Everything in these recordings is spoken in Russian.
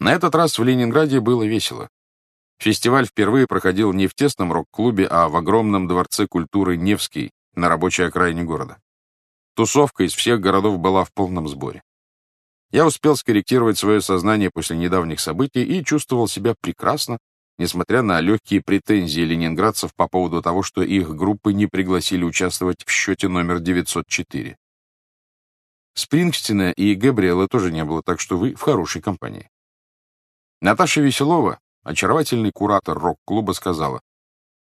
На этот раз в Ленинграде было весело. Фестиваль впервые проходил не в тесном рок-клубе, а в огромном дворце культуры «Невский» на рабочей окраине города. Тусовка из всех городов была в полном сборе. Я успел скорректировать свое сознание после недавних событий и чувствовал себя прекрасно, несмотря на легкие претензии ленинградцев по поводу того, что их группы не пригласили участвовать в счете номер 904. Спрингстина и Габриэла тоже не было, так что вы в хорошей компании. Наташа Веселова, очаровательный куратор рок-клуба, сказала,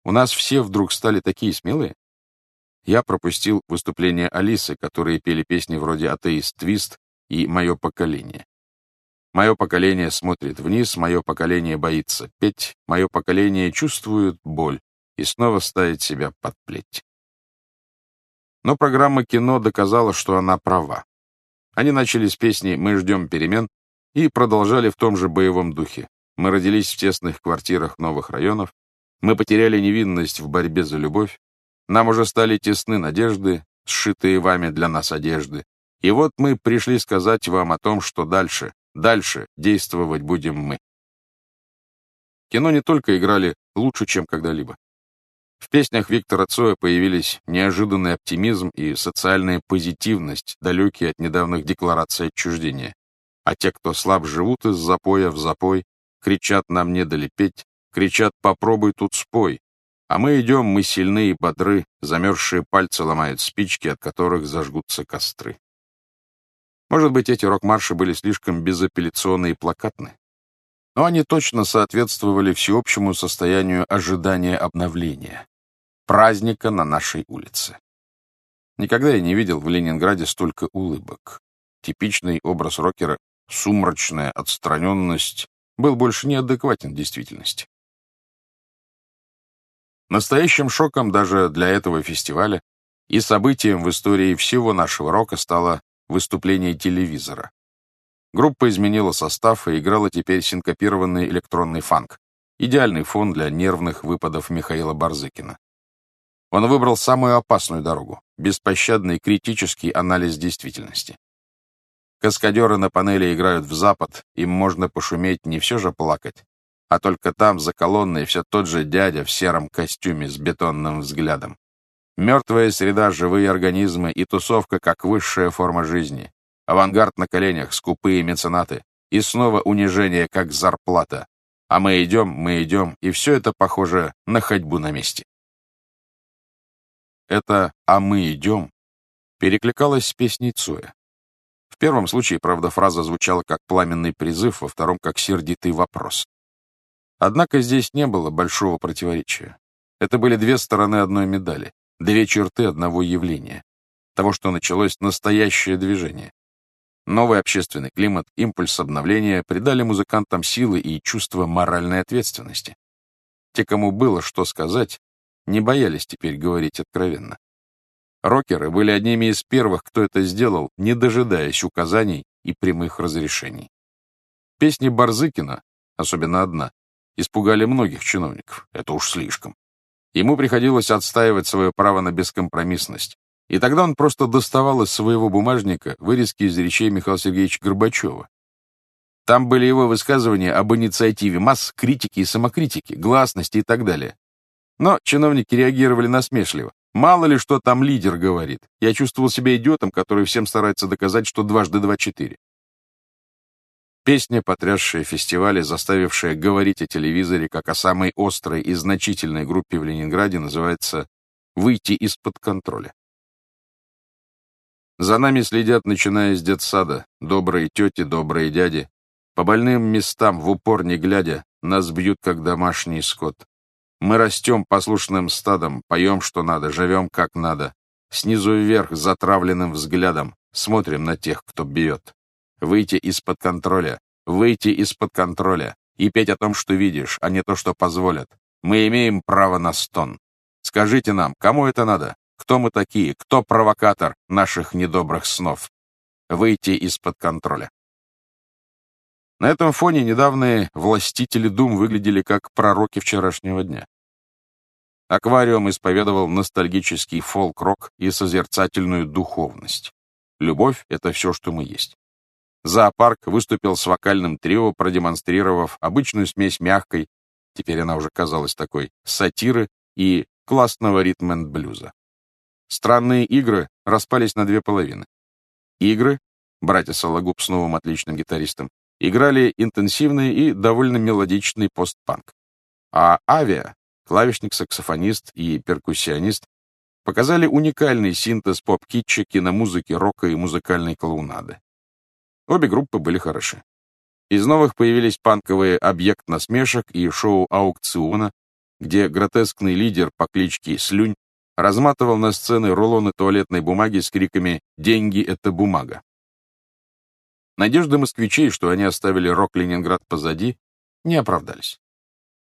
«У нас все вдруг стали такие смелые». Я пропустил выступление Алисы, которые пели песни вроде «Атеист Твист» и «Мое поколение». Мое поколение смотрит вниз, мое поколение боится петь, мое поколение чувствует боль и снова ставит себя под плеть. Но программа кино доказала, что она права. Они начали с песни «Мы ждем перемен» и продолжали в том же боевом духе. Мы родились в тесных квартирах новых районов, мы потеряли невинность в борьбе за любовь, нам уже стали тесны надежды, сшитые вами для нас одежды. И вот мы пришли сказать вам о том, что дальше, дальше действовать будем мы. Кино не только играли лучше, чем когда-либо. В песнях Виктора Цоя появились неожиданный оптимизм и социальная позитивность, далекие от недавних деклараций отчуждения. А те, кто слаб, живут из запоя в запой, кричат нам не дали петь, кричат попробуй тут спой. А мы идем, мы сильны и бодры, замерзшие пальцы ломают спички, от которых зажгутся костры. Может быть, эти рок-марши были слишком безапелляционны и плакатны, но они точно соответствовали всеобщему состоянию ожидания обновления, праздника на нашей улице. Никогда я не видел в Ленинграде столько улыбок. Типичный образ рокера, сумрачная отстраненность, был больше неадекватен действительности. Настоящим шоком даже для этого фестиваля и событием в истории всего нашего рока стало выступление телевизора. Группа изменила состав и играла теперь синкопированный электронный фанк. Идеальный фон для нервных выпадов Михаила Барзыкина. Он выбрал самую опасную дорогу — беспощадный критический анализ действительности. Каскадеры на панели играют в запад, им можно пошуметь, не все же плакать. А только там, за колонной, все тот же дядя в сером костюме с бетонным взглядом. Мертвая среда, живые организмы и тусовка как высшая форма жизни. Авангард на коленях, скупые меценаты. И снова унижение, как зарплата. А мы идем, мы идем, и все это похоже на ходьбу на месте. Это «а мы идем» перекликалось с песней Цоя. В первом случае, правда, фраза звучала как пламенный призыв, во втором — как сердитый вопрос. Однако здесь не было большого противоречия. Это были две стороны одной медали, две черты одного явления, того, что началось настоящее движение. Новый общественный климат, импульс обновления придали музыкантам силы и чувство моральной ответственности. Те, кому было что сказать, не боялись теперь говорить откровенно. Рокеры были одними из первых, кто это сделал, не дожидаясь указаний и прямых разрешений. Песни Барзыкина, особенно одна, испугали многих чиновников. Это уж слишком. Ему приходилось отстаивать свое право на бескомпромиссность, и тогда он просто доставал из своего бумажника вырезки из речей Михаила Сергеевича Горбачева. Там были его высказывания об инициативе масс, критики и самокритики, гласности и так далее. Но чиновники реагировали насмешливо. Мало ли, что там лидер говорит. Я чувствовал себя идиотом, который всем старается доказать, что дважды два — четыре. Песня, потрясшая фестивали, заставившая говорить о телевизоре как о самой острой и значительной группе в Ленинграде, называется «Выйти из-под контроля». За нами следят, начиная с детсада, добрые тети, добрые дяди. По больным местам, в упор не глядя, нас бьют, как домашний скот. Мы растем послушным стадом, поем, что надо, живем, как надо. Снизу вверх, затравленным взглядом, смотрим на тех, кто бьет. Выйти из-под контроля, выйти из-под контроля и петь о том, что видишь, а не то, что позволят. Мы имеем право на стон. Скажите нам, кому это надо? Кто мы такие? Кто провокатор наших недобрых снов? Выйти из-под контроля. На этом фоне недавние властители дум выглядели как пророки вчерашнего дня. Аквариум исповедовал ностальгический фолк-рок и созерцательную духовность. Любовь — это все, что мы есть. Зоопарк выступил с вокальным трио, продемонстрировав обычную смесь мягкой, теперь она уже казалась такой, сатиры и классного ритм-энд-блюза. Странные игры распались на две половины. Игры, братья Сологуб с новым отличным гитаристом, играли интенсивный и довольно мелодичный постпанк. А авиа, клавишник-саксофонист и перкуссионист, показали уникальный синтез поп-китча, киномузыки, рока и музыкальной клоунады. Обе группы были хороши. Из новых появились панковые «Объект насмешек» и шоу «Аукциона», где гротескный лидер по кличке Слюнь разматывал на сцены рулоны туалетной бумаги с криками «Деньги — это бумага». Надежды москвичей, что они оставили рок-Ленинград позади, не оправдались.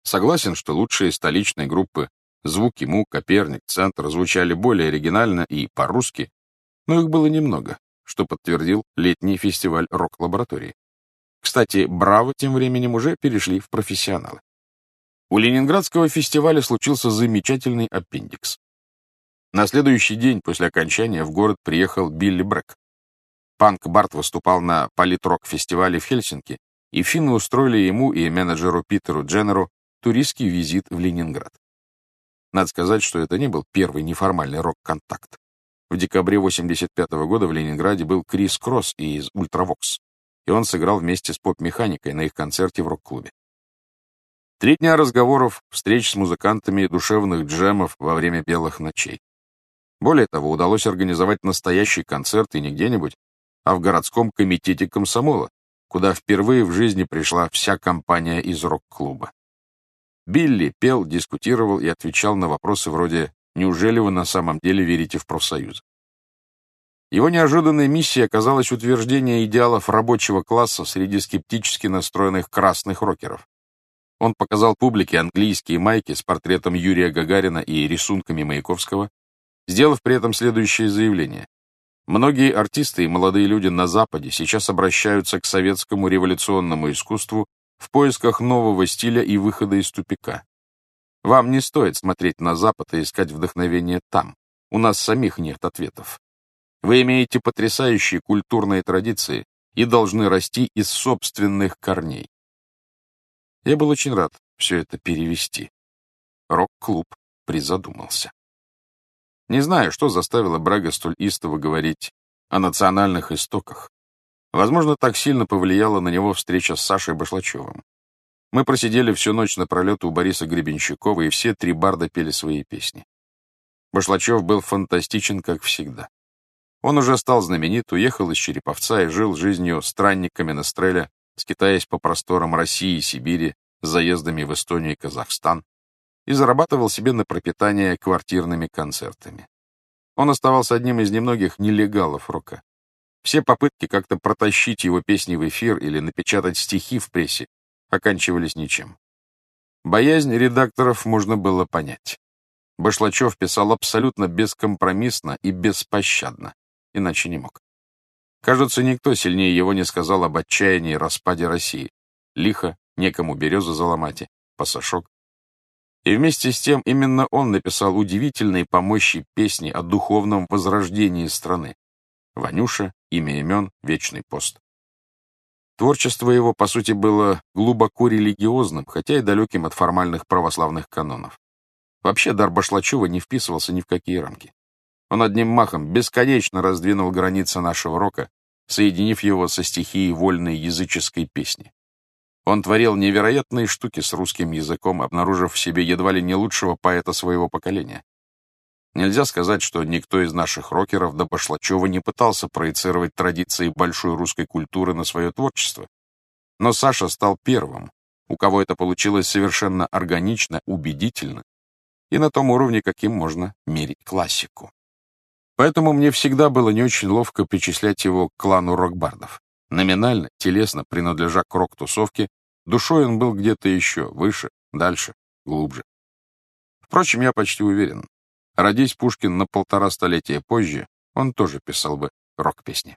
Согласен, что лучшие столичные группы Звуки Му, Коперник, Центр звучали более оригинально и по-русски, но их было немного, что подтвердил летний фестиваль рок-лаборатории. Кстати, Браво тем временем уже перешли в профессионалы. У Ленинградского фестиваля случился замечательный аппендикс. На следующий день после окончания в город приехал Билли Брэк. Панк Барт выступал на политрок-фестивале в Хельсинки, и финны устроили ему и менеджеру Питеру Дженнеру туристский визит в Ленинград. Надо сказать, что это не был первый неформальный рок-контакт. В декабре 85 -го года в Ленинграде был Крис Кросс из Ultravox, и он сыграл вместе с поп-механикой на их концерте в рок-клубе. Три дня разговоров, встреч с музыкантами и душевных джемов во время белых ночей. Более того, удалось организовать настоящий концерт и не где-нибудь, а в городском комитете комсомола, куда впервые в жизни пришла вся компания из рок-клуба. Билли пел, дискутировал и отвечал на вопросы вроде «Неужели вы на самом деле верите в профсоюз?». Его неожиданной миссией оказалась утверждение идеалов рабочего класса среди скептически настроенных красных рокеров. Он показал публике английские майки с портретом Юрия Гагарина и рисунками Маяковского, сделав при этом следующее заявление. Многие артисты и молодые люди на Западе сейчас обращаются к советскому революционному искусству в поисках нового стиля и выхода из тупика. Вам не стоит смотреть на Запад и искать вдохновение там. У нас самих нет ответов. Вы имеете потрясающие культурные традиции и должны расти из собственных корней. Я был очень рад все это перевести. Рок-клуб призадумался. Не знаю, что заставило Брага столь истово говорить о национальных истоках, Возможно, так сильно повлияла на него встреча с Сашей Башлачевым. Мы просидели всю ночь напролет у Бориса Гребенщикова, и все три барда пели свои песни. Башлачев был фантастичен, как всегда. Он уже стал знаменит, уехал из Череповца и жил жизнью странниками на стреле, скитаясь по просторам России и Сибири, с заездами в Эстонию и Казахстан, и зарабатывал себе на пропитание квартирными концертами. Он оставался одним из немногих нелегалов рока. Все попытки как-то протащить его песни в эфир или напечатать стихи в прессе оканчивались ничем. Боязнь редакторов можно было понять. Башлачев писал абсолютно бескомпромиссно и беспощадно, иначе не мог. Кажется, никто сильнее его не сказал об отчаянии и распаде России. Лихо, некому березы заломать, пасашок. И вместе с тем именно он написал удивительные помощи песни о духовном возрождении страны. Ванюша, имя имен, вечный пост. Творчество его, по сути, было глубоко религиозным, хотя и далеким от формальных православных канонов. Вообще дар Башлачева не вписывался ни в какие рамки. Он одним махом бесконечно раздвинул границы нашего рока, соединив его со стихией вольной языческой песни. Он творил невероятные штуки с русским языком, обнаружив в себе едва ли не лучшего поэта своего поколения. Нельзя сказать, что никто из наших рокеров до Башлачева не пытался проецировать традиции большой русской культуры на свое творчество. Но Саша стал первым, у кого это получилось совершенно органично, убедительно и на том уровне, каким можно мерить классику. Поэтому мне всегда было не очень ловко причислять его к клану рок-бардов. Номинально, телесно, принадлежа к рок-тусовке, душой он был где-то еще, выше, дальше, глубже. Впрочем, я почти уверен, Родись Пушкин на полтора столетия позже, он тоже писал бы рок-песни.